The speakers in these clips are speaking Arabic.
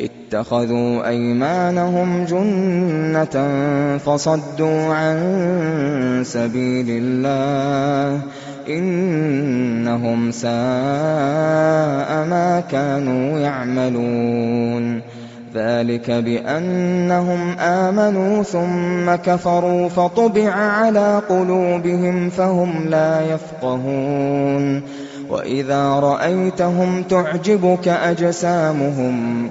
اتخذوا أيمانهم جنة فصدوا عن سبيل الله إنهم ساء ما كانوا يعملون ذلك بأنهم آمنوا ثم كفروا فطبع على قلوبهم فهم لا يفقهون وإذا رأيتهم تعجبك أجسامهم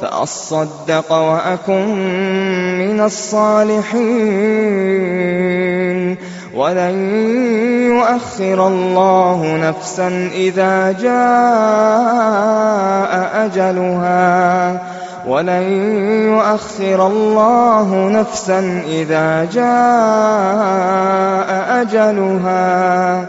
فَأَصَّدَّقَ وَأَكُن مِّنَ الصَّالِحِينَ ۖ. وَلَن يُؤَخِّرَ اللَّهُ نَفْسًا إِذَا جَاءَ أَجَلُهَا. وَلَن يُؤَخِّرَ اللَّهُ نَفْسًا إِذَا جَاءَ أَجَلُهَا ۚ.